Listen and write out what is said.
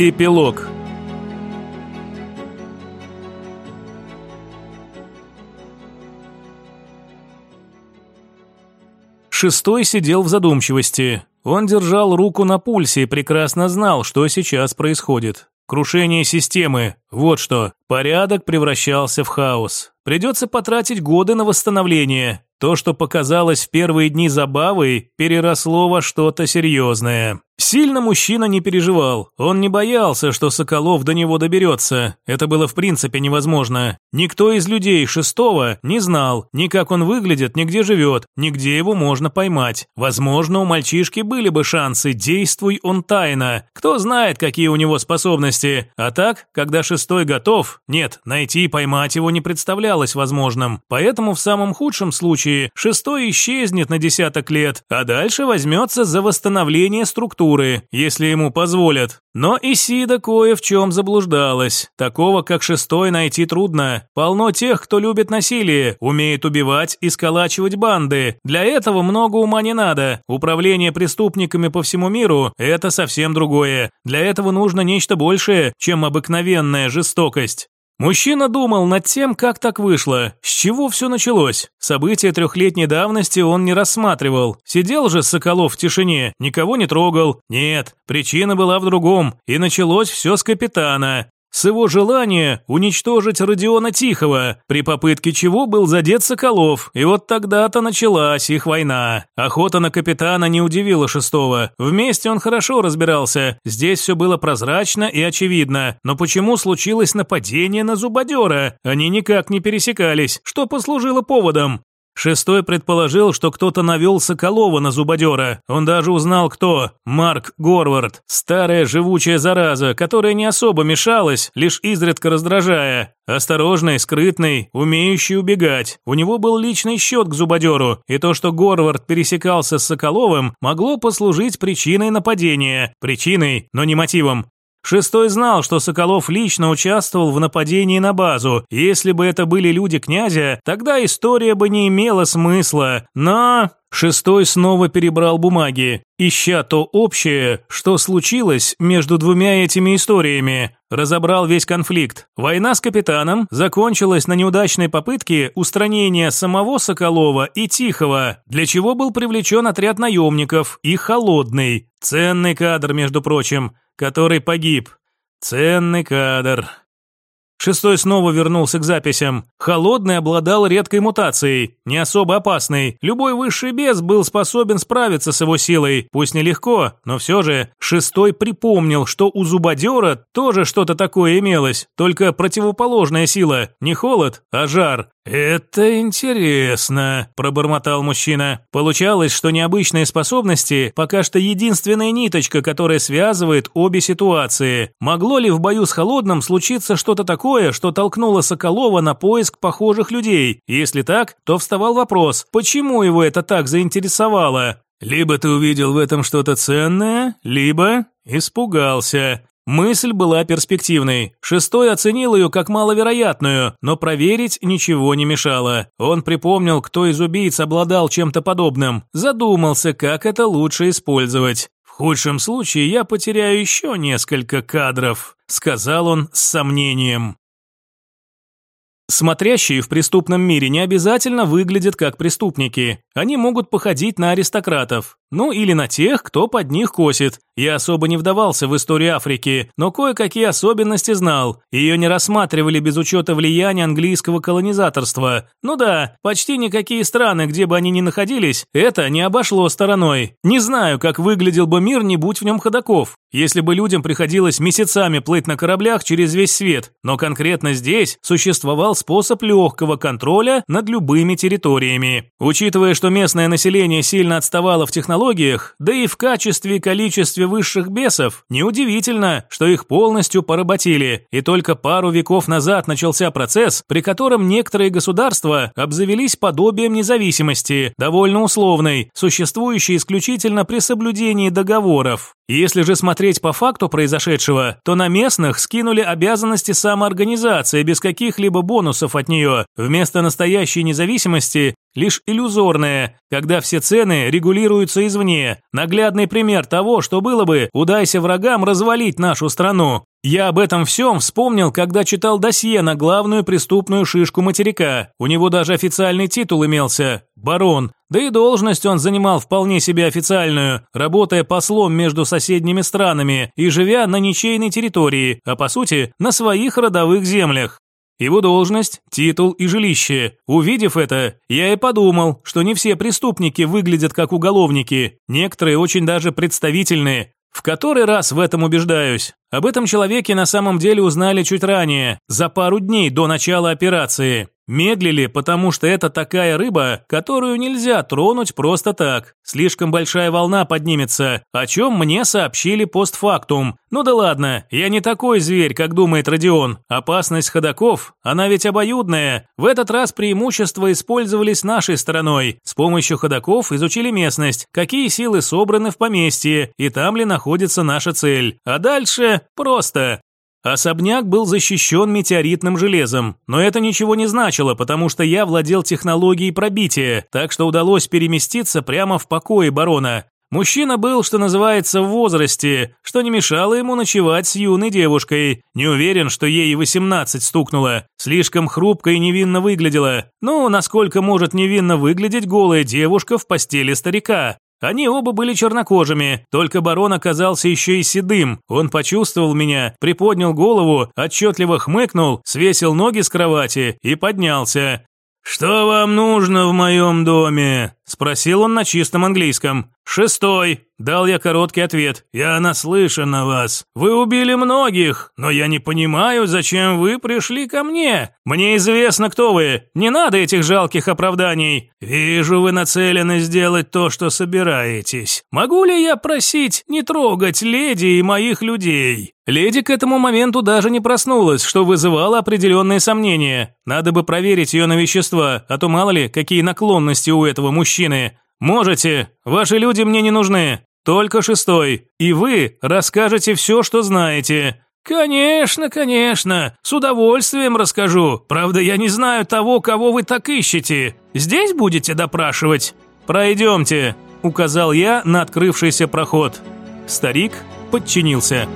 Эпилог Шестой сидел в задумчивости. Он держал руку на пульсе и прекрасно знал, что сейчас происходит. Крушение системы. Вот что. Порядок превращался в хаос. Придется потратить годы на восстановление. То, что показалось в первые дни забавой, переросло во что-то серьезное. Сильно мужчина не переживал. Он не боялся, что Соколов до него доберется. Это было в принципе невозможно. Никто из людей шестого не знал ни как он выглядит, ни где живет, ни где его можно поймать. Возможно, у мальчишки были бы шансы, действуй он тайно. Кто знает, какие у него способности. А так, когда шестой готов, нет, найти и поймать его не представлялось возможным. Поэтому в самом худшем случае шестой исчезнет на десяток лет, а дальше возьмется за восстановление структуры если ему позволят. Но Исида кое в чем заблуждалась. Такого, как шестой, найти трудно. Полно тех, кто любит насилие, умеет убивать и сколачивать банды. Для этого много ума не надо. Управление преступниками по всему миру – это совсем другое. Для этого нужно нечто большее, чем обыкновенная жестокость. Мужчина думал над тем, как так вышло, с чего все началось. События трехлетней давности он не рассматривал. Сидел же Соколов в тишине, никого не трогал. Нет, причина была в другом, и началось все с капитана с его желания уничтожить Родиона Тихого, при попытке чего был задет Соколов, и вот тогда-то началась их война. Охота на капитана не удивила шестого. Вместе он хорошо разбирался, здесь все было прозрачно и очевидно. Но почему случилось нападение на зубодера? Они никак не пересекались, что послужило поводом. Шестой предположил, что кто-то навел Соколова на зубодера. Он даже узнал, кто. Марк Горвард. Старая живучая зараза, которая не особо мешалась, лишь изредка раздражая. Осторожный, скрытный, умеющий убегать. У него был личный счет к зубодеру, и то, что Горвард пересекался с Соколовым, могло послужить причиной нападения. Причиной, но не мотивом. Шестой знал, что Соколов лично участвовал в нападении на базу. Если бы это были люди князя, тогда история бы не имела смысла. Но Шестой снова перебрал бумаги, ища то общее, что случилось между двумя этими историями. Разобрал весь конфликт. Война с капитаном закончилась на неудачной попытке устранения самого Соколова и Тихого, для чего был привлечен отряд наемников и Холодный. Ценный кадр, между прочим который погиб. Ценный кадр. Шестой снова вернулся к записям. Холодный обладал редкой мутацией, не особо опасной. Любой высший бес был способен справиться с его силой, пусть нелегко, но все же. Шестой припомнил, что у зубодера тоже что-то такое имелось, только противоположная сила, не холод, а жар. «Это интересно», – пробормотал мужчина. Получалось, что необычные способности – пока что единственная ниточка, которая связывает обе ситуации. Могло ли в бою с Холодным случиться что-то такое, что толкнуло Соколова на поиск похожих людей? Если так, то вставал вопрос, почему его это так заинтересовало? Либо ты увидел в этом что-то ценное, либо испугался. Мысль была перспективной. Шестой оценил ее как маловероятную, но проверить ничего не мешало. Он припомнил, кто из убийц обладал чем-то подобным. Задумался, как это лучше использовать. «В худшем случае я потеряю еще несколько кадров», – сказал он с сомнением. Смотрящие в преступном мире не обязательно выглядят как преступники. Они могут походить на аристократов. Ну или на тех, кто под них косит. Я особо не вдавался в историю Африки, но кое-какие особенности знал. Ее не рассматривали без учета влияния английского колонизаторства. Ну да, почти никакие страны, где бы они ни находились, это не обошло стороной. Не знаю, как выглядел бы мир, не будь в нем ходаков. Если бы людям приходилось месяцами плыть на кораблях через весь свет. Но конкретно здесь существовал способ легкого контроля над любыми территориями. Учитывая, что местное население сильно отставало в технологиях, технологиях, да и в качестве и количестве высших бесов, неудивительно, что их полностью поработили, и только пару веков назад начался процесс, при котором некоторые государства обзавелись подобием независимости, довольно условной, существующей исключительно при соблюдении договоров. Если же смотреть по факту произошедшего, то на местных скинули обязанности самоорганизации без каких-либо бонусов от нее. Вместо настоящей независимости лишь иллюзорная, когда все цены регулируются извне. Наглядный пример того, что было бы, удайся врагам развалить нашу страну. Я об этом всем вспомнил, когда читал досье на главную преступную шишку материка. У него даже официальный титул имелся – барон. Да и должность он занимал вполне себе официальную, работая послом между соседними странами и живя на ничейной территории, а по сути на своих родовых землях. Его должность, титул и жилище. Увидев это, я и подумал, что не все преступники выглядят как уголовники, некоторые очень даже представительные. В который раз в этом убеждаюсь. Об этом человеке на самом деле узнали чуть ранее, за пару дней до начала операции. Медлили, потому что это такая рыба, которую нельзя тронуть просто так. Слишком большая волна поднимется, о чем мне сообщили постфактум. Ну да ладно, я не такой зверь, как думает Родион. Опасность ходаков, она ведь обоюдная. В этот раз преимущества использовались нашей стороной. С помощью ходаков изучили местность, какие силы собраны в поместье и там ли находится наша цель. А дальше просто. Особняк был защищен метеоритным железом, но это ничего не значило, потому что я владел технологией пробития, так что удалось переместиться прямо в покое барона. Мужчина был, что называется, в возрасте, что не мешало ему ночевать с юной девушкой. Не уверен, что ей 18 стукнуло. Слишком хрупко и невинно выглядела. Ну, насколько может невинно выглядеть голая девушка в постели старика. Они оба были чернокожими, только барон оказался еще и седым. Он почувствовал меня, приподнял голову, отчетливо хмыкнул, свесил ноги с кровати и поднялся. «Что вам нужно в моем доме?» – спросил он на чистом английском. «Шестой», – дал я короткий ответ. «Я наслышан о вас. Вы убили многих, но я не понимаю, зачем вы пришли ко мне. Мне известно, кто вы. Не надо этих жалких оправданий. Вижу, вы нацелены сделать то, что собираетесь. Могу ли я просить не трогать леди и моих людей?» Леди к этому моменту даже не проснулась, что вызывало определенные сомнения. Надо бы проверить ее на вещества, а то мало ли, какие наклонности у этого мужчины. Можете, ваши люди мне не нужны. Только шестой. И вы расскажете все, что знаете. «Конечно, конечно, с удовольствием расскажу. Правда, я не знаю того, кого вы так ищете. Здесь будете допрашивать?» «Пройдемте», – указал я на открывшийся проход. Старик подчинился.